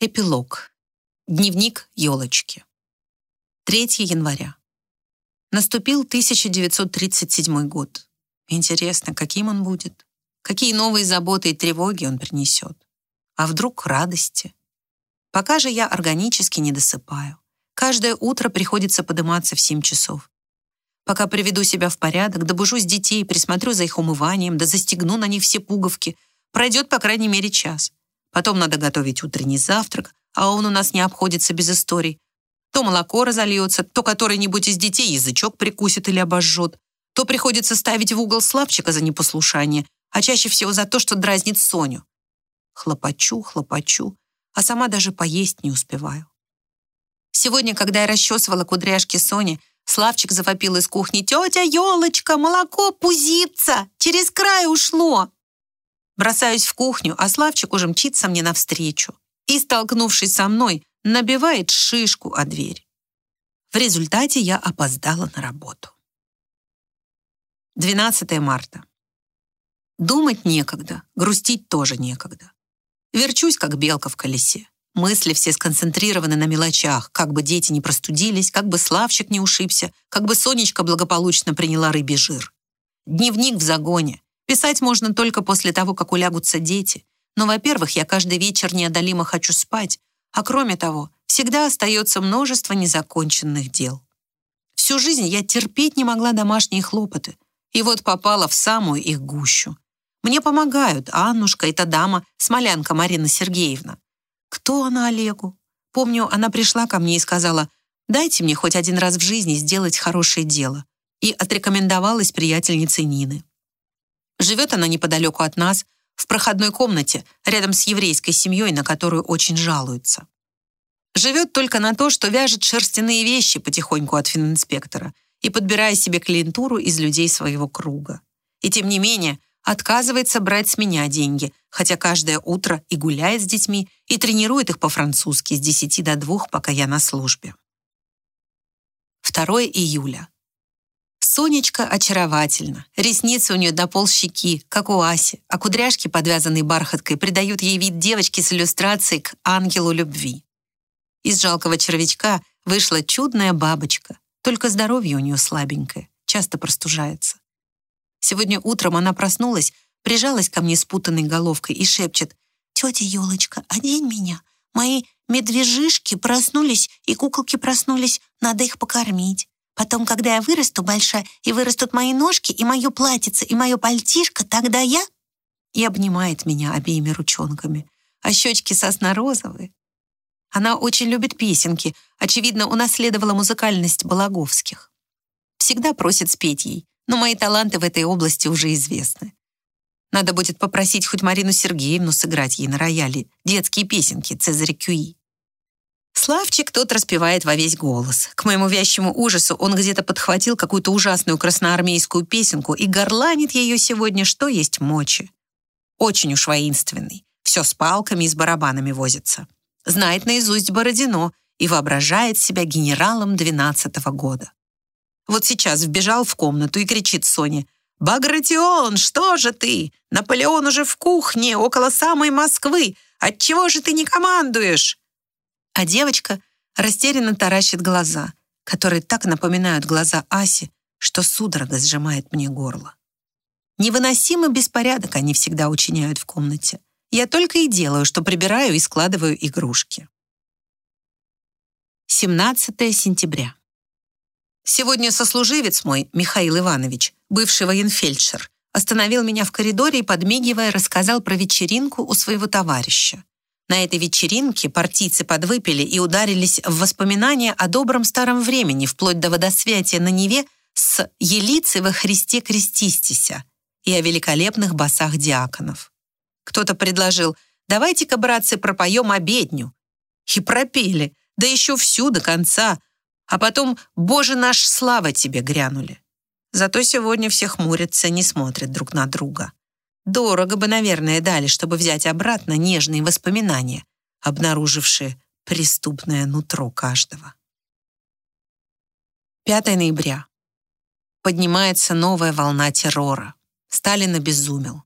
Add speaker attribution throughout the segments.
Speaker 1: Эпилог. Дневник елочки. 3 января. Наступил 1937 год. Интересно, каким он будет? Какие новые заботы и тревоги он принесет? А вдруг радости? Пока же я органически не досыпаю. Каждое утро приходится подниматься в 7 часов. Пока приведу себя в порядок, добужусь детей, присмотрю за их умыванием, да застегну на них все пуговки, пройдет по крайней мере час. Потом надо готовить утренний завтрак, а он у нас не обходится без историй. То молоко разольется, то который-нибудь из детей язычок прикусит или обожжет, то приходится ставить в угол Славчика за непослушание, а чаще всего за то, что дразнит Соню. Хлопочу, хлопочу, а сама даже поесть не успеваю. Сегодня, когда я расчесывала кудряшки Сони, Славчик завопил из кухни «Тетя елочка, молоко пузится! Через край ушло!» Бросаюсь в кухню, а Славчик уже мчится мне навстречу и, столкнувшись со мной, набивает шишку о дверь. В результате я опоздала на работу. 12 марта. Думать некогда, грустить тоже некогда. Верчусь, как белка в колесе. Мысли все сконцентрированы на мелочах, как бы дети не простудились, как бы Славчик не ушибся, как бы Сонечка благополучно приняла рыбий жир. Дневник в загоне. Писать можно только после того, как улягутся дети. Но, во-первых, я каждый вечер неодолимо хочу спать, а кроме того, всегда остается множество незаконченных дел. Всю жизнь я терпеть не могла домашние хлопоты, и вот попала в самую их гущу. Мне помогают Аннушка и та дама, смолянка Марина Сергеевна. Кто она Олегу? Помню, она пришла ко мне и сказала, «Дайте мне хоть один раз в жизни сделать хорошее дело», и отрекомендовалась приятельницей Нины. Живет она неподалеку от нас, в проходной комнате, рядом с еврейской семьей, на которую очень жалуются. Живет только на то, что вяжет шерстяные вещи потихоньку от фининспектора и подбирая себе клиентуру из людей своего круга. И тем не менее, отказывается брать с меня деньги, хотя каждое утро и гуляет с детьми, и тренирует их по-французски с 10 до 2, пока я на службе. 2 июля. Сонечка очаровательна. Ресницы у нее до полщеки, как у Аси, а кудряшки, подвязанные бархаткой, придают ей вид девочки с иллюстрацией к ангелу любви. Из жалкого червячка вышла чудная бабочка, только здоровье у нее слабенькое, часто простужается. Сегодня утром она проснулась, прижалась ко мне спутанной головкой и шепчет «Тетя елочка, одень меня. Мои медвежишки проснулись, и куколки проснулись, надо их покормить». Потом, когда я вырасту большая, и вырастут мои ножки, и мое платьице, и мое пальтишко, тогда я...» И обнимает меня обеими ручонками. А щечки сосна-розовые. Она очень любит песенки. Очевидно, унаследовала музыкальность Балаговских. Всегда просит спеть ей, но мои таланты в этой области уже известны. Надо будет попросить хоть Марину Сергеевну сыграть ей на рояле детские песенки Цезаря Кюи. Славчик тот распевает во весь голос. К моему вящему ужасу он где-то подхватил какую-то ужасную красноармейскую песенку и горланит ее сегодня, что есть мочи. Очень уж воинственный. Все с палками и с барабанами возится. Знает наизусть Бородино и воображает себя генералом 12-го года. Вот сейчас вбежал в комнату и кричит Соне, «Багратион, что же ты? Наполеон уже в кухне, около самой Москвы. Отчего же ты не командуешь?» А девочка растерянно таращит глаза, которые так напоминают глаза Аси, что судорога сжимает мне горло. Невыносимый беспорядок они всегда учиняют в комнате. Я только и делаю, что прибираю и складываю игрушки. 17 сентября. Сегодня сослуживец мой, Михаил Иванович, бывший военфельдшер, остановил меня в коридоре и, подмигивая, рассказал про вечеринку у своего товарища. На этой вечеринке партийцы подвыпили и ударились в воспоминания о добром старом времени, вплоть до водосвятия на Неве с «Елицы во Христе крестистися» и о великолепных басах диаконов. Кто-то предложил «давайте-ка, братцы, пропоем обедню». И пропели, да еще всю до конца, а потом «Боже наш, слава тебе!» грянули. Зато сегодня все хмурятся, не смотрят друг на друга. Дорого бы, наверное, дали, чтобы взять обратно нежные воспоминания, обнаружившие преступное нутро каждого. 5 ноября. Поднимается новая волна террора. Сталин обезумел.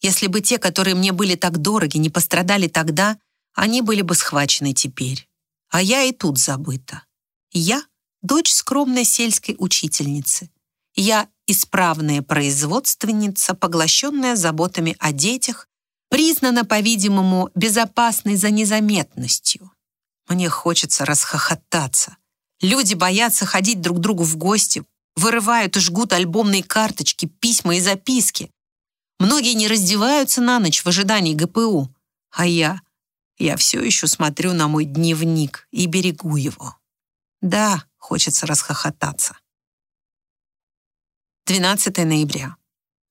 Speaker 1: Если бы те, которые мне были так дороги, не пострадали тогда, они были бы схвачены теперь. А я и тут забыта. Я — дочь скромной сельской учительницы. Я — исправная производственница, поглощенная заботами о детях, признана, по-видимому, безопасной за незаметностью. Мне хочется расхохотаться. Люди боятся ходить друг другу в гости, вырывают и жгут альбомные карточки, письма и записки. Многие не раздеваются на ночь в ожидании ГПУ. А я... Я все еще смотрю на мой дневник и берегу его. Да, хочется расхохотаться. 12 ноября.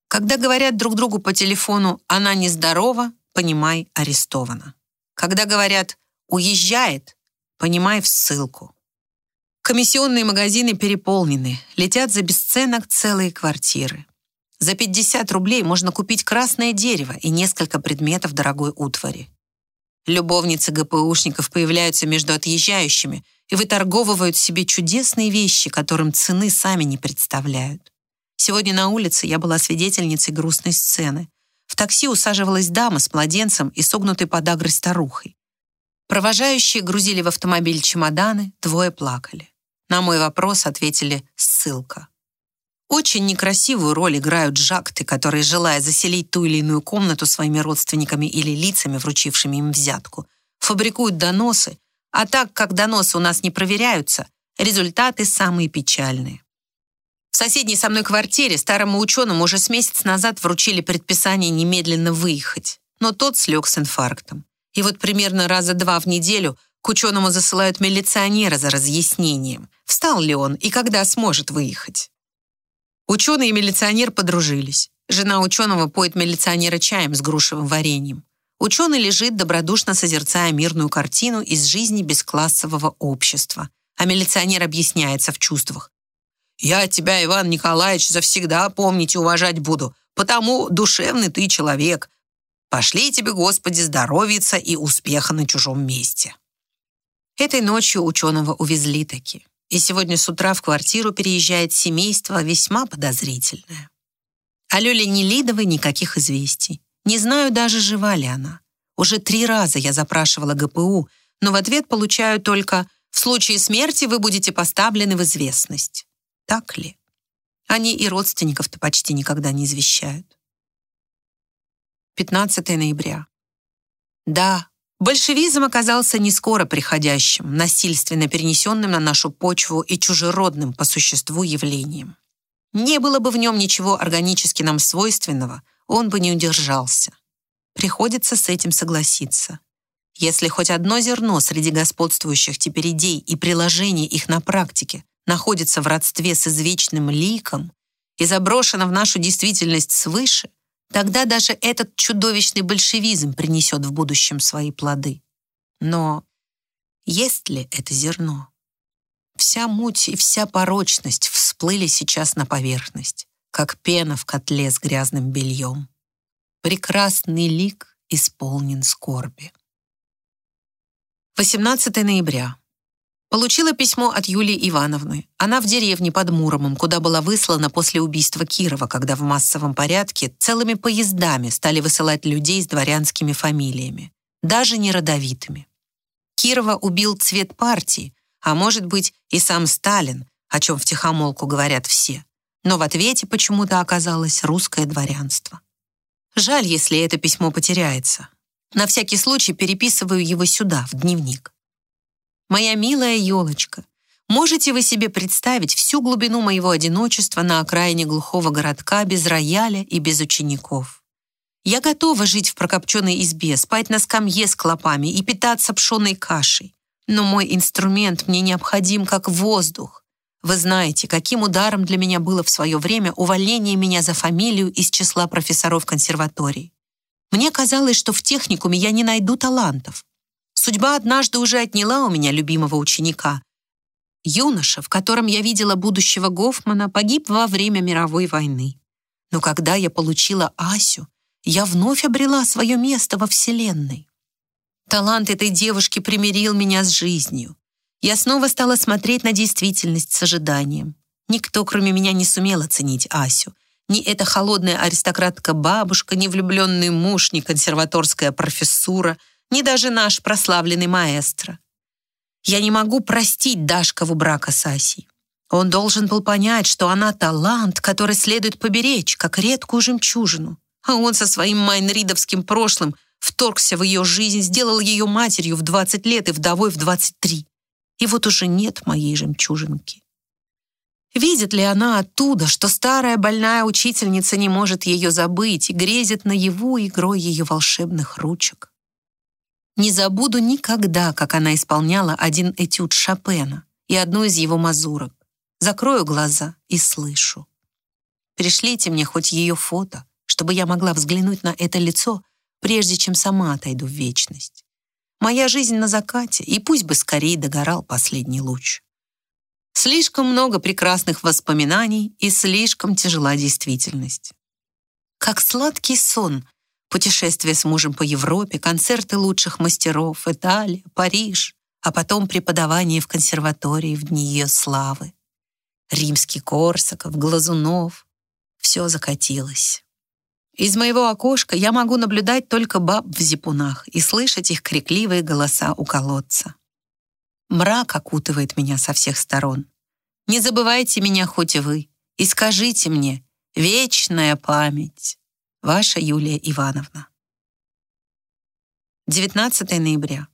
Speaker 1: Когда говорят друг другу по телефону «она нездорова», понимай, арестована. Когда говорят «уезжает», понимай, в ссылку. Комиссионные магазины переполнены, летят за бесценок целые квартиры. За 50 рублей можно купить красное дерево и несколько предметов дорогой утвари. Любовницы ГПУшников появляются между отъезжающими и выторговывают себе чудесные вещи, которым цены сами не представляют. Сегодня на улице я была свидетельницей грустной сцены. В такси усаживалась дама с младенцем и согнутой подагрой старухой. Провожающие грузили в автомобиль чемоданы, двое плакали. На мой вопрос ответили «ссылка». Очень некрасивую роль играют жакты, которые, желая заселить ту или иную комнату своими родственниками или лицами, вручившими им взятку, фабрикуют доносы, а так как доносы у нас не проверяются, результаты самые печальные. В соседней со мной квартире старому ученому уже с месяц назад вручили предписание немедленно выехать, но тот слег с инфарктом. И вот примерно раза два в неделю к ученому засылают милиционера за разъяснением, встал ли он и когда сможет выехать. Ученый и милиционер подружились. Жена ученого поет милиционера чаем с грушевым вареньем. Ученый лежит, добродушно созерцая мирную картину из жизни бесклассового общества. А милиционер объясняется в чувствах. «Я тебя, Иван Николаевич, завсегда помнить и уважать буду, потому душевный ты человек. Пошли тебе, Господи, здоровиться и успеха на чужом месте». Этой ночью ученого увезли таки. И сегодня с утра в квартиру переезжает семейство весьма подозрительное. О Лёле Нелидовой никаких известий. Не знаю даже, жива ли она. Уже три раза я запрашивала ГПУ, но в ответ получаю только «в случае смерти вы будете поставлены в известность». Так ли? Они и родственников-то почти никогда не извещают. 15 ноября. Да, Большевизм оказался не скоро приходящим, насильственно перенесенным на нашу почву и чужеродным по существу явлением. Не было бы в нем ничего органически нам свойственного, он бы не удержался. Приходится с этим согласиться. Если хоть одно зерно среди господствующих теперь идей и приложений их на практике находится в родстве с извечным ликом и заброшено в нашу действительность свыше, Тогда даже этот чудовищный большевизм принесет в будущем свои плоды. Но есть ли это зерно? Вся муть и вся порочность всплыли сейчас на поверхность, как пена в котле с грязным бельем. Прекрасный лик исполнен скорби. 18 ноября. Получила письмо от Юлии Ивановны. Она в деревне под Муромом, куда была выслана после убийства Кирова, когда в массовом порядке целыми поездами стали высылать людей с дворянскими фамилиями, даже не родовитыми. Кирова убил цвет партии, а может быть и сам Сталин, о чем втихомолку говорят все. Но в ответе почему-то оказалось русское дворянство. Жаль, если это письмо потеряется. На всякий случай переписываю его сюда, в дневник. Моя милая елочка, можете вы себе представить всю глубину моего одиночества на окраине глухого городка без рояля и без учеников? Я готова жить в прокопченной избе, спать на скамье с клопами и питаться пшеной кашей. Но мой инструмент мне необходим как воздух. Вы знаете, каким ударом для меня было в свое время увольнение меня за фамилию из числа профессоров консерватории. Мне казалось, что в техникуме я не найду талантов. Судьба однажды уже отняла у меня любимого ученика. Юноша, в котором я видела будущего Гофмана, погиб во время мировой войны. Но когда я получила Асю, я вновь обрела свое место во Вселенной. Талант этой девушки примирил меня с жизнью. Я снова стала смотреть на действительность с ожиданием. Никто, кроме меня, не сумел оценить Асю. Ни эта холодная аристократка-бабушка, ни влюбленный муж, ни консерваторская профессура — ни даже наш прославленный маэстро. Я не могу простить Дашкову брака с Асей. Он должен был понять, что она талант, который следует поберечь, как редкую жемчужину. А он со своим майнридовским прошлым вторгся в ее жизнь, сделал ее матерью в 20 лет и вдовой в 23. И вот уже нет моей жемчужинки. Видит ли она оттуда, что старая больная учительница не может ее забыть и грезит наяву игрой ее волшебных ручек? Не забуду никогда, как она исполняла один этюд Шопена и одну из его мазурок. Закрою глаза и слышу. Пришлите мне хоть ее фото, чтобы я могла взглянуть на это лицо, прежде чем сама отойду в вечность. Моя жизнь на закате, и пусть бы скорее догорал последний луч. Слишком много прекрасных воспоминаний и слишком тяжела действительность. Как сладкий сон, путешествие с мужем по Европе, концерты лучших мастеров, Италия, Париж, а потом преподавание в консерватории в дни ее славы. Римский Корсаков, Глазунов. Все закатилось. Из моего окошка я могу наблюдать только баб в зипунах и слышать их крикливые голоса у колодца. Мрак окутывает меня со всех сторон. Не забывайте меня хоть и вы, и скажите мне «Вечная память». Ваша Юлия Ивановна. 19 ноября.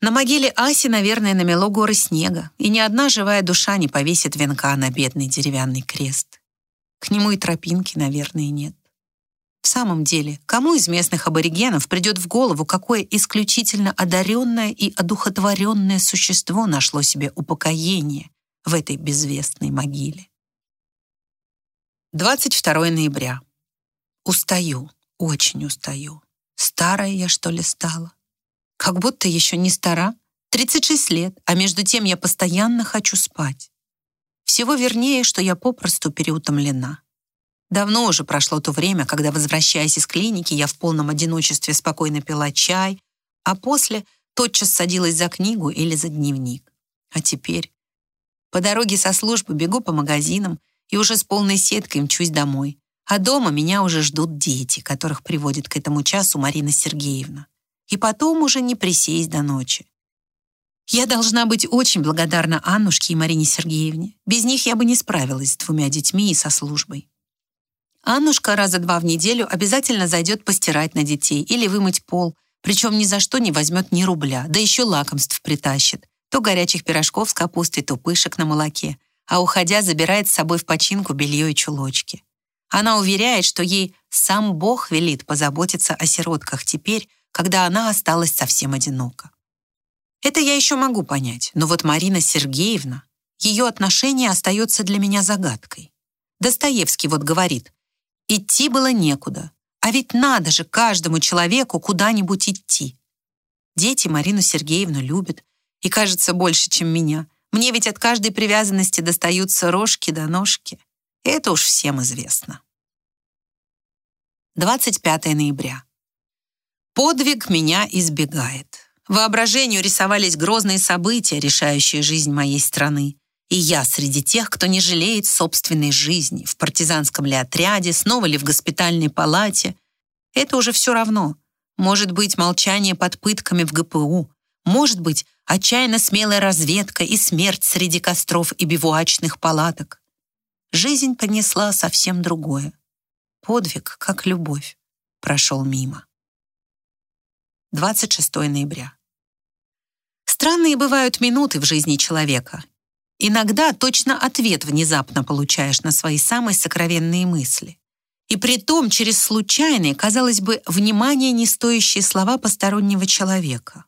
Speaker 1: На могиле Аси, наверное, намело горы снега, и ни одна живая душа не повесит венка на бедный деревянный крест. К нему и тропинки, наверное, нет. В самом деле, кому из местных аборигенов придет в голову, какое исключительно одаренное и одухотворенное существо нашло себе упокоение в этой безвестной могиле? 22 ноября. Устаю, очень устаю. Старая я, что ли, стала? Как будто еще не стара. 36 лет, а между тем я постоянно хочу спать. Всего вернее, что я попросту переутомлена. Давно уже прошло то время, когда, возвращаясь из клиники, я в полном одиночестве спокойно пила чай, а после тотчас садилась за книгу или за дневник. А теперь по дороге со службы бегу по магазинам и уже с полной сеткой мчусь домой. А дома меня уже ждут дети, которых приводит к этому часу Марина Сергеевна. И потом уже не присесть до ночи. Я должна быть очень благодарна Аннушке и Марине Сергеевне. Без них я бы не справилась с двумя детьми и со службой. Аннушка раза два в неделю обязательно зайдет постирать на детей или вымыть пол, причем ни за что не возьмет ни рубля, да еще лакомств притащит. То горячих пирожков с капустой, то пышек на молоке, а уходя забирает с собой в починку белье и чулочки. Она уверяет, что ей сам Бог велит позаботиться о сиротках теперь, когда она осталась совсем одинока. Это я еще могу понять, но вот Марина Сергеевна, ее отношение остается для меня загадкой. Достоевский вот говорит, Идти было некуда. А ведь надо же каждому человеку куда-нибудь идти. Дети Марину Сергеевну любят. И, кажется, больше, чем меня. Мне ведь от каждой привязанности достаются рожки до ножки. Это уж всем известно. 25 ноября. Подвиг меня избегает. Воображению рисовались грозные события, решающие жизнь моей страны. И я среди тех, кто не жалеет собственной жизни, в партизанском ли отряде, снова ли в госпитальной палате. Это уже все равно. Может быть, молчание под пытками в ГПУ. Может быть, отчаянно смелая разведка и смерть среди костров и бивуачных палаток. Жизнь понесла совсем другое. Подвиг, как любовь, прошел мимо. 26 ноября. Странные бывают минуты в жизни человека, Иногда точно ответ внезапно получаешь на свои самые сокровенные мысли. И при том через случайные, казалось бы, внимание не стоящие слова постороннего человека.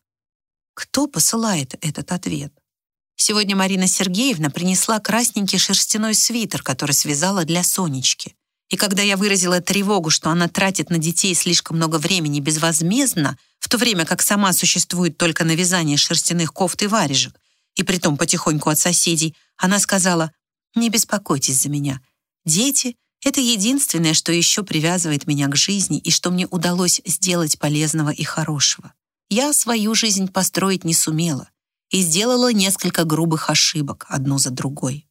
Speaker 1: Кто посылает этот ответ? Сегодня Марина Сергеевна принесла красненький шерстяной свитер, который связала для Сонечки. И когда я выразила тревогу, что она тратит на детей слишком много времени безвозмездно, в то время как сама существует только на вязание шерстяных кофт и варежек, и притом потихоньку от соседей, она сказала, «Не беспокойтесь за меня. Дети — это единственное, что еще привязывает меня к жизни и что мне удалось сделать полезного и хорошего. Я свою жизнь построить не сумела и сделала несколько грубых ошибок одну за другой.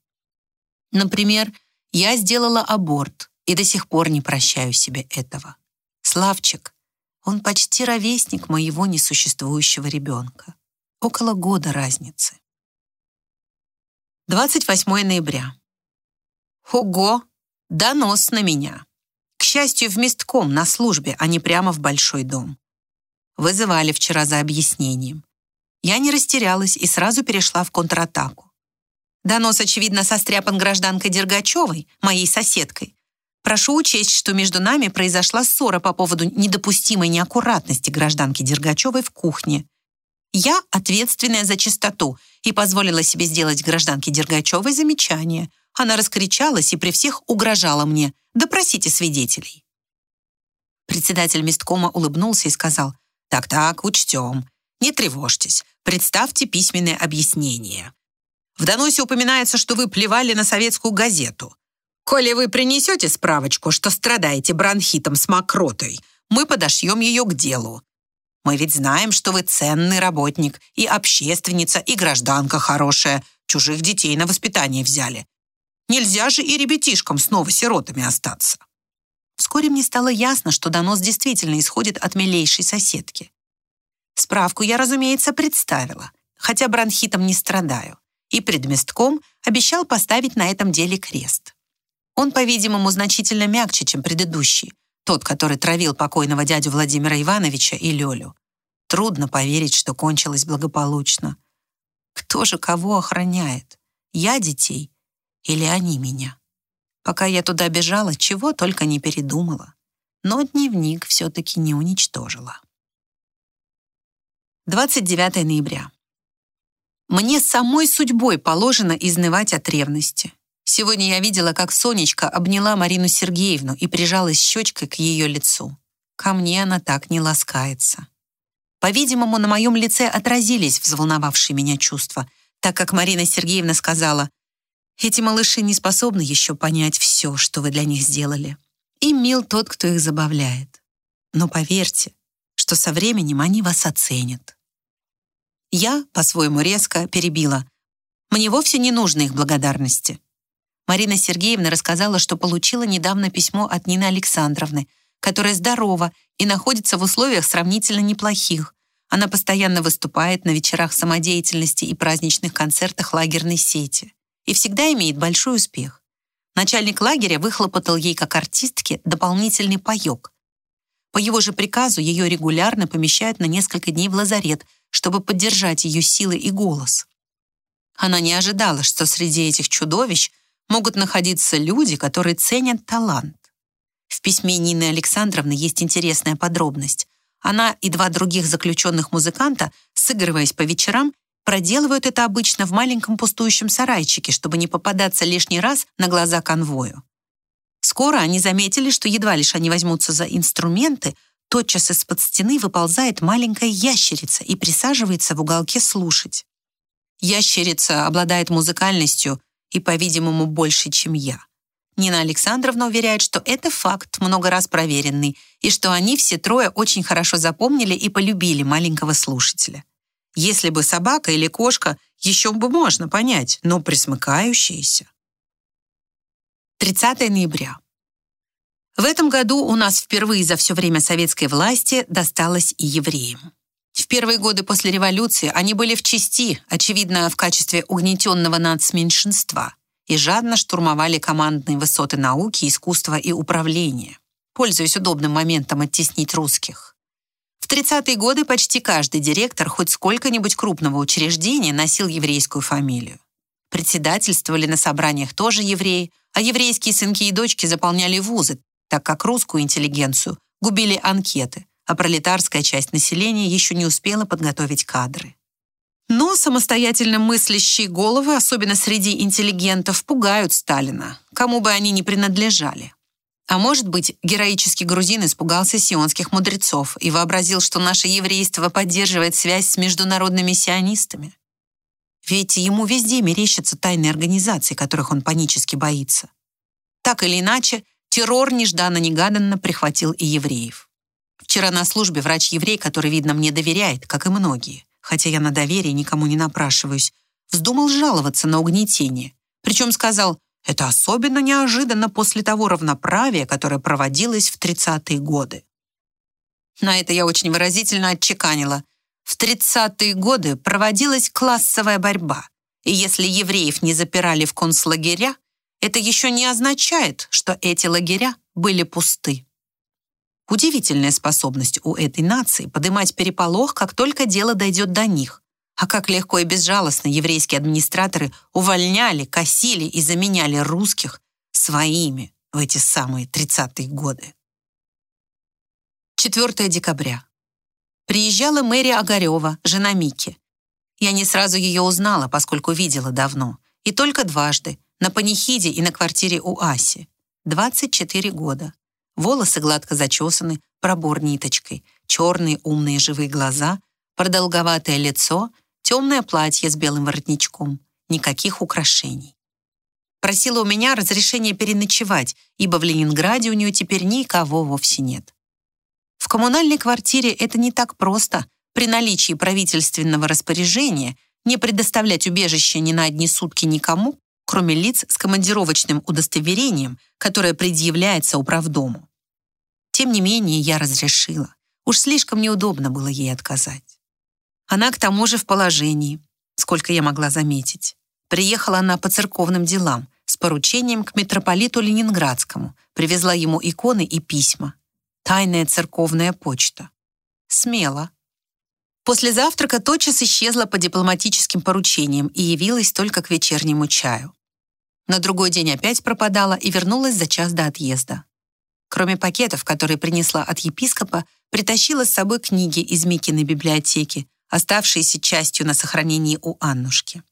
Speaker 1: Например, я сделала аборт и до сих пор не прощаю себе этого. Славчик, Он почти ровесник моего несуществующего ребенка. Около года разницы. 28 ноября. Ого! Донос на меня. К счастью, в местком, на службе, а не прямо в большой дом. Вызывали вчера за объяснением. Я не растерялась и сразу перешла в контратаку. Донос, очевидно, состряпан гражданкой Дергачевой, моей соседкой. Прошу учесть, что между нами произошла ссора по поводу недопустимой неаккуратности гражданки Дергачевой в кухне. Я ответственная за чистоту и позволила себе сделать гражданке Дергачевой замечание. Она раскричалась и при всех угрожала мне. Допросите свидетелей. Председатель месткома улыбнулся и сказал, «Так-так, учтем. Не тревожьтесь. Представьте письменное объяснение. В доносе упоминается, что вы плевали на советскую газету. Коли вы принесете справочку, что страдаете бронхитом с мокротой, мы подошьем ее к делу. Мы ведь знаем, что вы ценный работник, и общественница, и гражданка хорошая. Чужих детей на воспитание взяли. Нельзя же и ребятишкам снова сиротами остаться. Вскоре мне стало ясно, что донос действительно исходит от милейшей соседки. Справку я, разумеется, представила, хотя бронхитом не страдаю, и предместком обещал поставить на этом деле крест. Он, по-видимому, значительно мягче, чем предыдущий, тот, который травил покойного дядю Владимира Ивановича и Лёлю. Трудно поверить, что кончилось благополучно. Кто же кого охраняет? Я детей или они меня? Пока я туда бежала, чего только не передумала. Но дневник все-таки не уничтожила. 29 ноября. Мне самой судьбой положено изнывать от ревности. Сегодня я видела, как Сонечка обняла Марину Сергеевну и прижалась щечкой к ее лицу. Ко мне она так не ласкается. По-видимому, на моем лице отразились взволновавшие меня чувства, так как Марина Сергеевна сказала, «Эти малыши не способны еще понять все, что вы для них сделали. И мил тот, кто их забавляет. Но поверьте, что со временем они вас оценят». Я, по-своему резко, перебила. «Мне вовсе не нужны их благодарности. Марина Сергеевна рассказала, что получила недавно письмо от Нины Александровны, которая здорова и находится в условиях сравнительно неплохих. Она постоянно выступает на вечерах самодеятельности и праздничных концертах лагерной сети и всегда имеет большой успех. Начальник лагеря выхлопотал ей как артистке дополнительный паёк. По его же приказу ее регулярно помещают на несколько дней в лазарет, чтобы поддержать ее силы и голос. Она не ожидала, что среди этих чудовищ могут находиться люди, которые ценят талант. В письме Нины Александровны есть интересная подробность. Она и два других заключенных музыканта, сыгрываясь по вечерам, проделывают это обычно в маленьком пустующем сарайчике, чтобы не попадаться лишний раз на глаза конвою. Скоро они заметили, что едва лишь они возьмутся за инструменты, тотчас из-под стены выползает маленькая ящерица и присаживается в уголке слушать. Ящерица обладает музыкальностью и, по-видимому, больше, чем я. Нина Александровна уверяет, что это факт, много раз проверенный, и что они все трое очень хорошо запомнили и полюбили маленького слушателя. Если бы собака или кошка, еще бы можно понять, но присмыкающиеся. 30 ноября. В этом году у нас впервые за все время советской власти досталось и евреям. В первые годы после революции они были в части, очевидно, в качестве угнетенного нацменьшинства, и жадно штурмовали командные высоты науки, искусства и управления, пользуясь удобным моментом оттеснить русских. В 30-е годы почти каждый директор хоть сколько-нибудь крупного учреждения носил еврейскую фамилию. Председательствовали на собраниях тоже евреи, а еврейские сынки и дочки заполняли вузы, так как русскую интеллигенцию губили анкеты, а пролетарская часть населения еще не успела подготовить кадры. Но самостоятельно мыслящие головы, особенно среди интеллигентов, пугают Сталина, кому бы они ни принадлежали. А может быть, героический грузин испугался сионских мудрецов и вообразил, что наше еврейство поддерживает связь с международными сионистами? Ведь ему везде мерещатся тайные организации, которых он панически боится. Так или иначе, террор нежданно-негаданно прихватил и евреев. Вчера на службе врач-еврей, который, видно, мне доверяет, как и многие, хотя я на доверие никому не напрашиваюсь, вздумал жаловаться на угнетение. Причем сказал, это особенно неожиданно после того равноправия, которое проводилось в 30-е годы. На это я очень выразительно отчеканила. В 30-е годы проводилась классовая борьба, и если евреев не запирали в концлагеря, это еще не означает, что эти лагеря были пусты. Удивительная способность у этой нации поднимать переполох, как только дело дойдет до них. А как легко и безжалостно еврейские администраторы увольняли, косили и заменяли русских своими в эти самые 30-е годы. 4 декабря. Приезжала Мэри Огарева, жена Мики. Я не сразу ее узнала, поскольку видела давно. И только дважды, на панихиде и на квартире у Аси. 24 года. Волосы гладко зачесаны, пробор ниточкой, черные умные живые глаза, продолговатое лицо, темное платье с белым воротничком. Никаких украшений. Просила у меня разрешения переночевать, ибо в Ленинграде у нее теперь никого вовсе нет. Коммунальной квартире это не так просто. При наличии правительственного распоряжения не предоставлять убежище ни на одни сутки никому, кроме лиц с командировочным удостоверением, которое предъявляется управдому. Тем не менее, я разрешила. Уж слишком неудобно было ей отказать. Она к тому же в положении, сколько я могла заметить. Приехала она по церковным делам с поручением к митрополиту Ленинградскому, привезла ему иконы и письма. Тайная церковная почта. Смело. После завтрака тотчас исчезла по дипломатическим поручениям и явилась только к вечернему чаю. На другой день опять пропадала и вернулась за час до отъезда. Кроме пакетов, которые принесла от епископа, притащила с собой книги из Микиной библиотеки, оставшиеся частью на сохранении у Аннушки.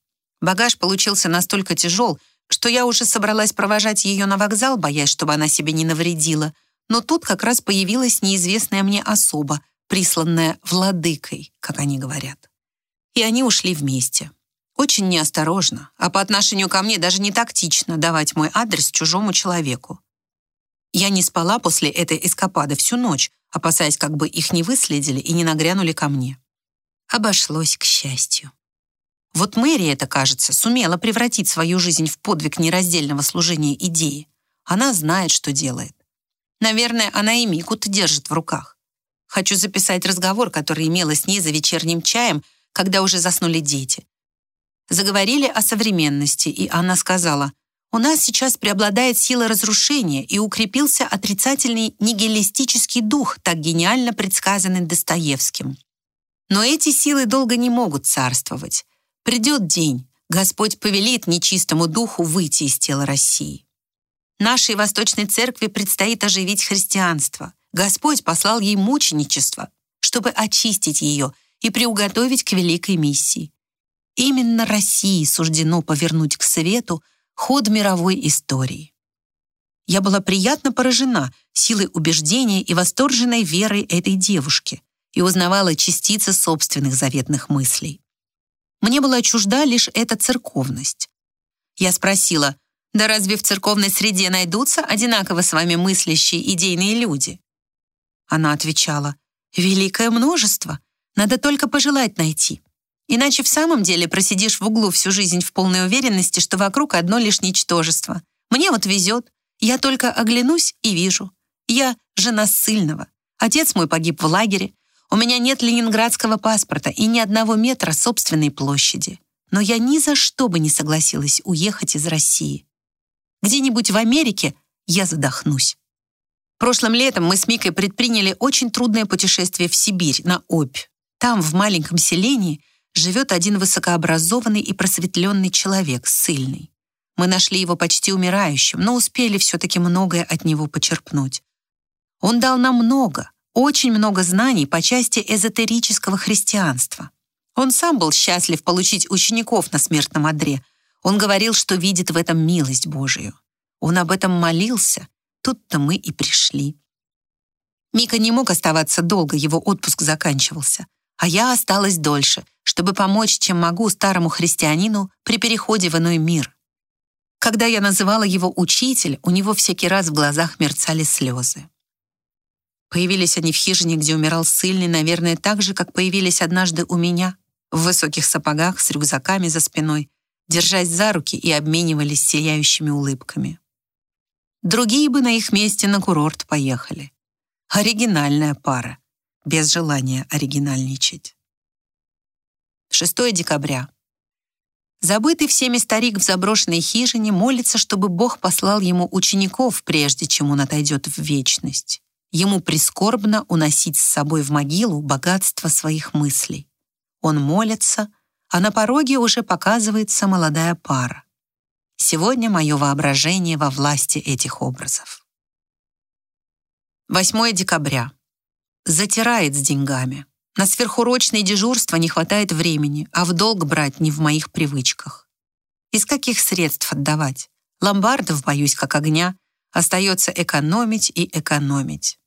Speaker 1: Багаж получился настолько тяжел, что я уже собралась провожать ее на вокзал, боясь, чтобы она себе не навредила, но тут как раз появилась неизвестная мне особа, присланная владыкой, как они говорят. И они ушли вместе. Очень неосторожно, а по отношению ко мне даже не тактично давать мой адрес чужому человеку. Я не спала после этой эскапады всю ночь, опасаясь, как бы их не выследили и не нагрянули ко мне. Обошлось, к счастью. Вот Мэри, это кажется, сумела превратить свою жизнь в подвиг нераздельного служения идеи. Она знает, что делает. Наверное, она и Мику-то держит в руках. Хочу записать разговор, который имела с ней за вечерним чаем, когда уже заснули дети. Заговорили о современности, и она сказала, «У нас сейчас преобладает сила разрушения и укрепился отрицательный нигилистический дух, так гениально предсказанный Достоевским. Но эти силы долго не могут царствовать. Придет день, Господь повелит нечистому духу выйти из тела России. Нашей Восточной Церкви предстоит оживить христианство. Господь послал ей мученичество, чтобы очистить ее и приуготовить к великой миссии. Именно России суждено повернуть к свету ход мировой истории. Я была приятно поражена силой убеждения и восторженной верой этой девушки и узнавала частицы собственных заветных мыслей. Мне была чужда лишь эта церковность. Я спросила, да разве в церковной среде найдутся одинаково с вами мыслящие идейные люди? Она отвечала, великое множество, надо только пожелать найти. Иначе в самом деле просидишь в углу всю жизнь в полной уверенности, что вокруг одно лишь ничтожество. Мне вот везет. Я только оглянусь и вижу. Я жена ссыльного. Отец мой погиб в лагере. У меня нет ленинградского паспорта и ни одного метра собственной площади. Но я ни за что бы не согласилась уехать из России. Где-нибудь в Америке я задохнусь. Прошлым летом мы с Микой предприняли очень трудное путешествие в Сибирь, на Обь. Там, в маленьком селении, живет один высокообразованный и просветленный человек, сильный. Мы нашли его почти умирающим, но успели все-таки многое от него почерпнуть. Он дал нам много, очень много знаний по части эзотерического христианства. Он сам был счастлив получить учеников на смертном одре, он говорил, что видит в этом милость Божию. Он об этом молился. Тут-то мы и пришли. Мика не мог оставаться долго, его отпуск заканчивался. А я осталась дольше, чтобы помочь, чем могу, старому христианину при переходе в иной мир. Когда я называла его «учитель», у него всякий раз в глазах мерцали слезы. Появились они в хижине, где умирал ссыльный, наверное, так же, как появились однажды у меня, в высоких сапогах, с рюкзаками за спиной, держась за руки и обменивались сияющими улыбками. Другие бы на их месте на курорт поехали. Оригинальная пара. без желания оригинальничать. 6 декабря. Забытый всеми старик в заброшенной хижине молится, чтобы Бог послал ему учеников, прежде чем он отойдет в вечность. Ему прискорбно уносить с собой в могилу богатство своих мыслей. Он молится, а на пороге уже показывается молодая пара. Сегодня мое воображение во власти этих образов. 8 декабря. Затирает с деньгами. На сверхурочное дежурство не хватает времени, а в долг брать не в моих привычках. Из каких средств отдавать? Ломбардов боюсь как огня. Остается экономить и экономить.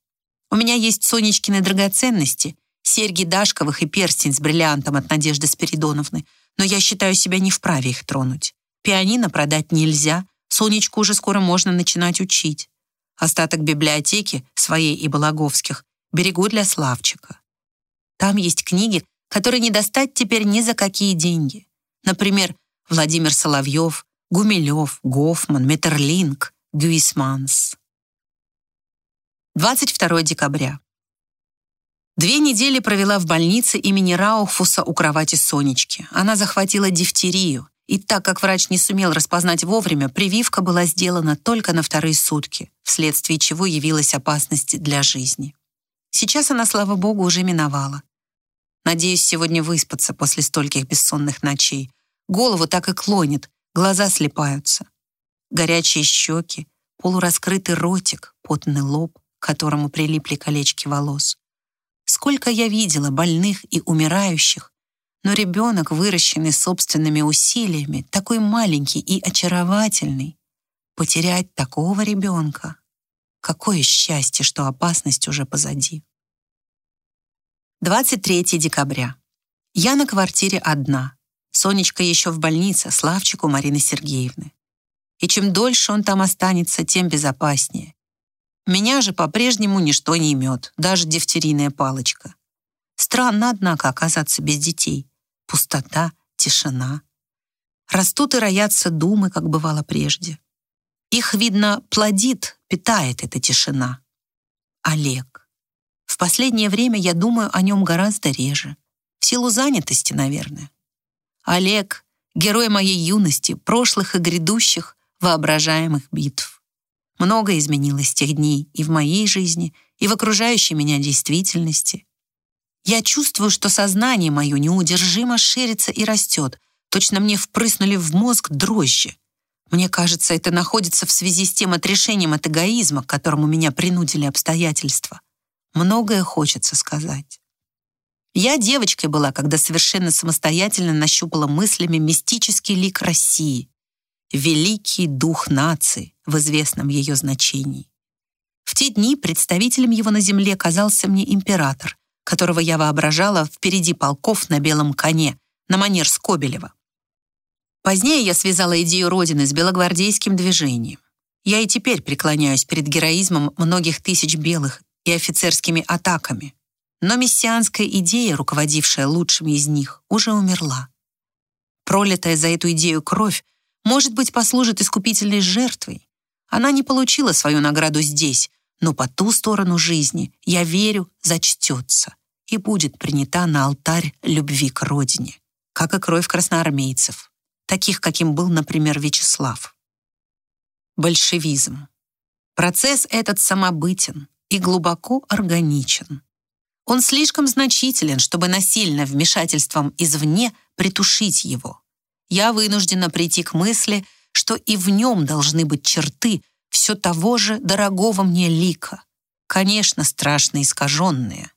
Speaker 1: У меня есть Сонечкины драгоценности, серьги Дашковых и перстень с бриллиантом от Надежды Спиридоновны, но я считаю себя не вправе их тронуть. Пианино продать нельзя, Сонечку уже скоро можно начинать учить. Остаток библиотеки, своей и Балаговских, берегу для Славчика. Там есть книги, которые не достать теперь ни за какие деньги. Например, Владимир Соловьев, Гумилев, Гофман, Метерлинг, Гюисманс. 22 декабря. Две недели провела в больнице имени Раухфуса у кровати Сонечки. Она захватила дифтерию, и так как врач не сумел распознать вовремя, прививка была сделана только на вторые сутки, вследствие чего явилась опасность для жизни. Сейчас она, слава богу, уже миновала. Надеюсь сегодня выспаться после стольких бессонных ночей. Голову так и клонит, глаза слепаются. Горячие щеки, полураскрытый ротик, потный лоб, к которому прилипли колечки волос. Сколько я видела больных и умирающих, но ребенок, выращенный собственными усилиями, такой маленький и очаровательный. Потерять такого ребенка. Какое счастье, что опасность уже позади. 23 декабря. Я на квартире одна. Сонечка еще в больнице, Славчику Марины Сергеевны. И чем дольше он там останется, тем безопаснее. Меня же по-прежнему ничто не имет, даже дифтерийная палочка. Странно, однако, оказаться без детей. Пустота, тишина. Растут и роятся думы, как бывало прежде. Их, видно, плодит, питает эта тишина. Олег. В последнее время я думаю о нем гораздо реже. В силу занятости, наверное. Олег — герой моей юности, прошлых и грядущих воображаемых битв. Многое изменилось с тех дней и в моей жизни, и в окружающей меня действительности. Я чувствую, что сознание мое неудержимо ширится и растет. Точно мне впрыснули в мозг дрожжи. Мне кажется, это находится в связи с тем отрешением от эгоизма, к которому меня принудили обстоятельства. Многое хочется сказать. Я девочкой была, когда совершенно самостоятельно нащупала мыслями мистический лик России, великий дух нации в известном ее значении. В те дни представителем его на земле казался мне император, которого я воображала впереди полков на белом коне, на манер Скобелева. Позднее я связала идею Родины с белогвардейским движением. Я и теперь преклоняюсь перед героизмом многих тысяч белых и офицерскими атаками. Но мессианская идея, руководившая лучшими из них, уже умерла. Пролитая за эту идею кровь, может быть, послужит искупительной жертвой. Она не получила свою награду здесь, но по ту сторону жизни, я верю, зачтется и будет принята на алтарь любви к родине, как и кровь красноармейцев, таких, каким был, например, Вячеслав. Большевизм. Процесс этот самобытен, и глубоко органичен. Он слишком значителен, чтобы насильно вмешательством извне притушить его. Я вынуждена прийти к мысли, что и в нем должны быть черты все того же дорогого мне лика, конечно, страшно искаженные.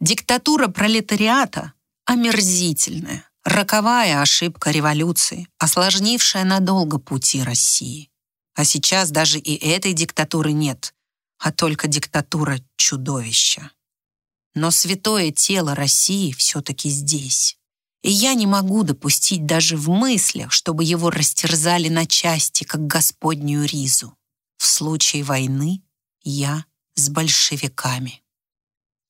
Speaker 1: Диктатура пролетариата омерзительная, роковая ошибка революции, осложнившая надолго пути России. А сейчас даже и этой диктатуры нет, а только диктатура чудовища. Но святое тело России все-таки здесь. И я не могу допустить даже в мыслях, чтобы его растерзали на части, как господнюю ризу. В случае войны я с большевиками.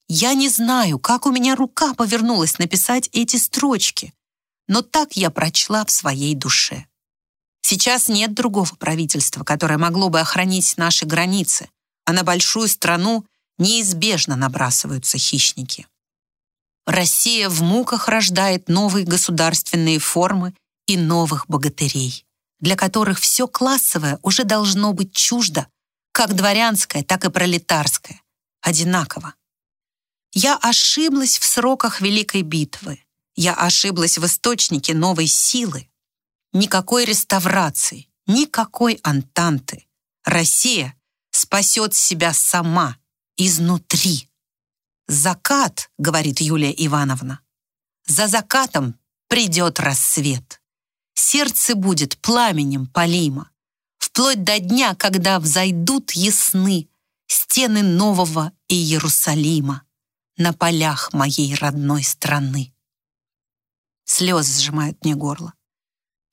Speaker 1: Я не знаю, как у меня рука повернулась написать эти строчки, но так я прочла в своей душе. Сейчас нет другого правительства, которое могло бы охранить наши границы, а на большую страну неизбежно набрасываются хищники. Россия в муках рождает новые государственные формы и новых богатырей, для которых все классовое уже должно быть чуждо, как дворянское, так и пролетарское, одинаково. Я ошиблась в сроках Великой битвы. Я ошиблась в источнике новой силы. Никакой реставрации, никакой антанты. Россия спасет себя сама, изнутри. «Закат», — говорит Юлия Ивановна. «За закатом придет рассвет. Сердце будет пламенем полима, вплоть до дня, когда взойдут ясны стены нового Иерусалима на полях моей родной страны. Слезы сжимают мне горло.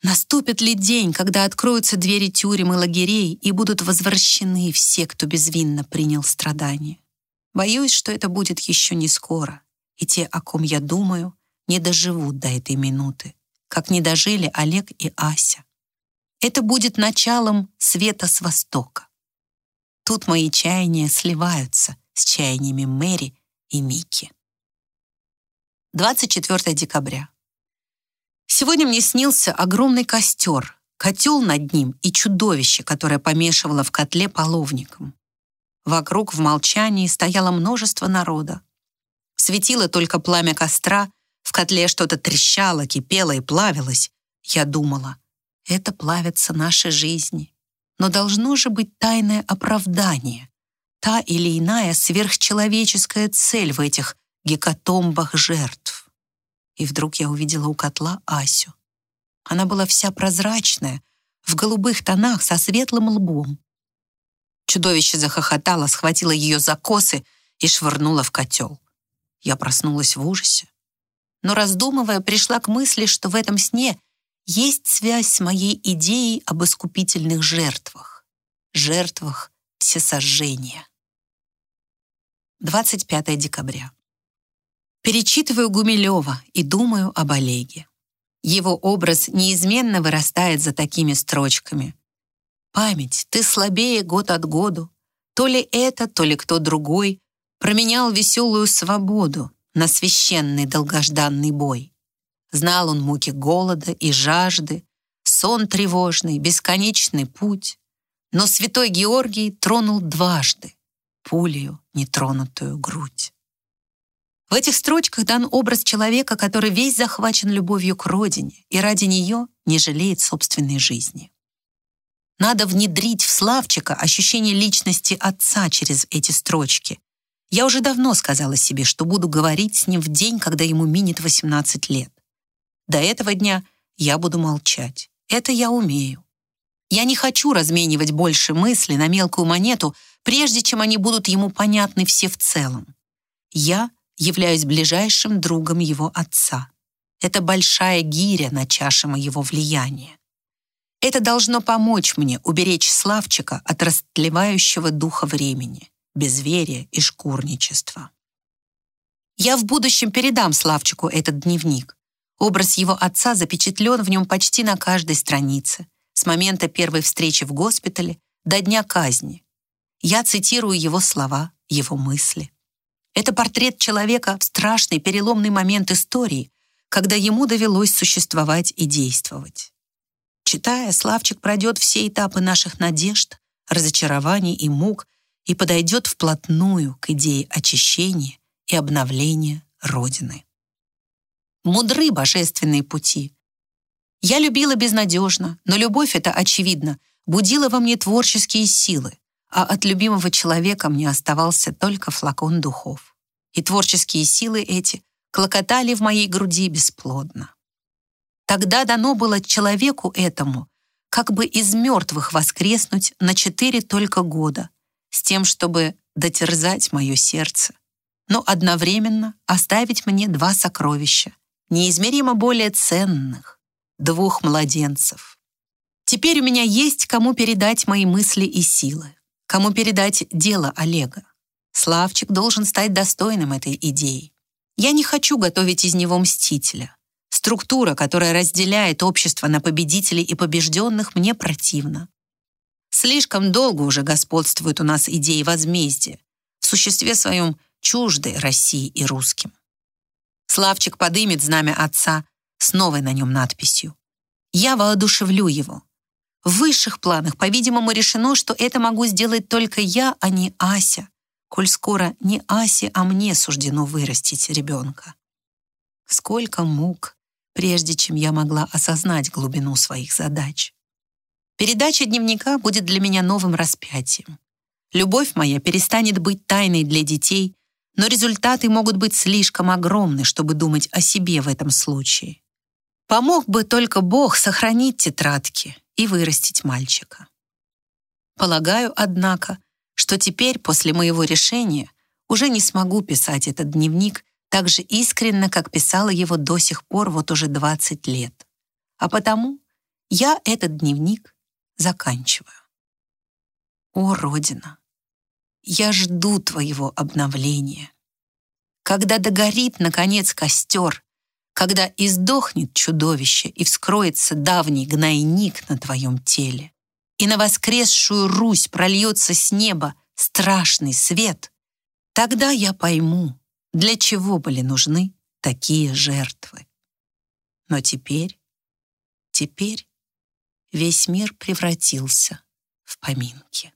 Speaker 1: Наступит ли день, когда откроются двери тюрем и лагерей и будут возвращены все, кто безвинно принял страдания? Боюсь, что это будет еще не скоро, и те, о ком я думаю, не доживут до этой минуты, как не дожили Олег и Ася. Это будет началом света с востока. Тут мои чаяния сливаются с чаяниями Мэри и Микки. 24 декабря. Сегодня мне снился огромный костер, котел над ним и чудовище, которое помешивало в котле половником. Вокруг в молчании стояло множество народа. Светило только пламя костра, в котле что-то трещало, кипело и плавилось. Я думала, это плавятся наши жизни. Но должно же быть тайное оправдание, та или иная сверхчеловеческая цель в этих гекатомбах жертв. И вдруг я увидела у котла Асю. Она была вся прозрачная, в голубых тонах со светлым лбом. Чудовище захохотало, схватило ее за косы и швырнуло в котел. Я проснулась в ужасе. Но, раздумывая, пришла к мысли, что в этом сне есть связь с моей идеей об искупительных жертвах, жертвах всесожжения. 25 декабря. Перечитываю Гумилева и думаю об Олеге. Его образ неизменно вырастает за такими строчками. Память, ты слабее год от году. То ли это, то ли кто другой променял веселую свободу на священный долгожданный бой. Знал он муки голода и жажды, сон тревожный, бесконечный путь. Но святой Георгий тронул дважды пулею нетронутую грудь. В этих строчках дан образ человека, который весь захвачен любовью к родине и ради нее не жалеет собственной жизни. Надо внедрить в Славчика ощущение личности отца через эти строчки. Я уже давно сказала себе, что буду говорить с ним в день, когда ему минет 18 лет. До этого дня я буду молчать. Это я умею. Я не хочу разменивать больше мысли на мелкую монету, прежде чем они будут ему понятны все в целом. Я являюсь ближайшим другом его отца. Это большая гиря на чаше моего влияния. Это должно помочь мне уберечь Славчика от растлевающего духа времени, безверия и шкурничества. Я в будущем передам Славчику этот дневник. Образ его отца запечатлен в нем почти на каждой странице, с момента первой встречи в госпитале до дня казни. Я цитирую его слова, его мысли. Это портрет человека в страшный переломный момент истории, когда ему довелось существовать и действовать. Читая, Славчик пройдет все этапы наших надежд, разочарований и мук и подойдет вплотную к идее очищения и обновления Родины. Мудры божественные пути. Я любила безнадежно, но любовь эта, очевидно, будила во мне творческие силы, а от любимого человека мне оставался только флакон духов. И творческие силы эти клокотали в моей груди бесплодно. Тогда дано было человеку этому как бы из мертвых воскреснуть на четыре только года, с тем, чтобы дотерзать мое сердце, но одновременно оставить мне два сокровища, неизмеримо более ценных, двух младенцев. Теперь у меня есть кому передать мои мысли и силы, кому передать дело Олега. Славчик должен стать достойным этой идеи. Я не хочу готовить из него мстителя. Структура, которая разделяет общество на победителей и побежденных, мне противна. Слишком долго уже господствует у нас идеи возмездия. В существе своем чуждой России и русским. Славчик подымет знамя отца с новой на нем надписью. Я воодушевлю его. В высших планах, по-видимому, решено, что это могу сделать только я, а не Ася, коль скоро не Асе, а мне суждено вырастить ребенка. Сколько мук, прежде чем я могла осознать глубину своих задач. Передача дневника будет для меня новым распятием. Любовь моя перестанет быть тайной для детей, но результаты могут быть слишком огромны, чтобы думать о себе в этом случае. Помог бы только Бог сохранить тетрадки и вырастить мальчика. Полагаю, однако, что теперь, после моего решения, уже не смогу писать этот дневник так же искренно, как писала его до сих пор вот уже 20 лет. А потому я этот дневник заканчиваю. О, Родина! Я жду твоего обновления. Когда догорит, наконец, костер, когда издохнет чудовище и вскроется давний гнойник на твоем теле, и на воскресшую Русь прольется с неба страшный свет, тогда я пойму, для чего были нужны такие жертвы. Но теперь, теперь весь мир превратился в поминки.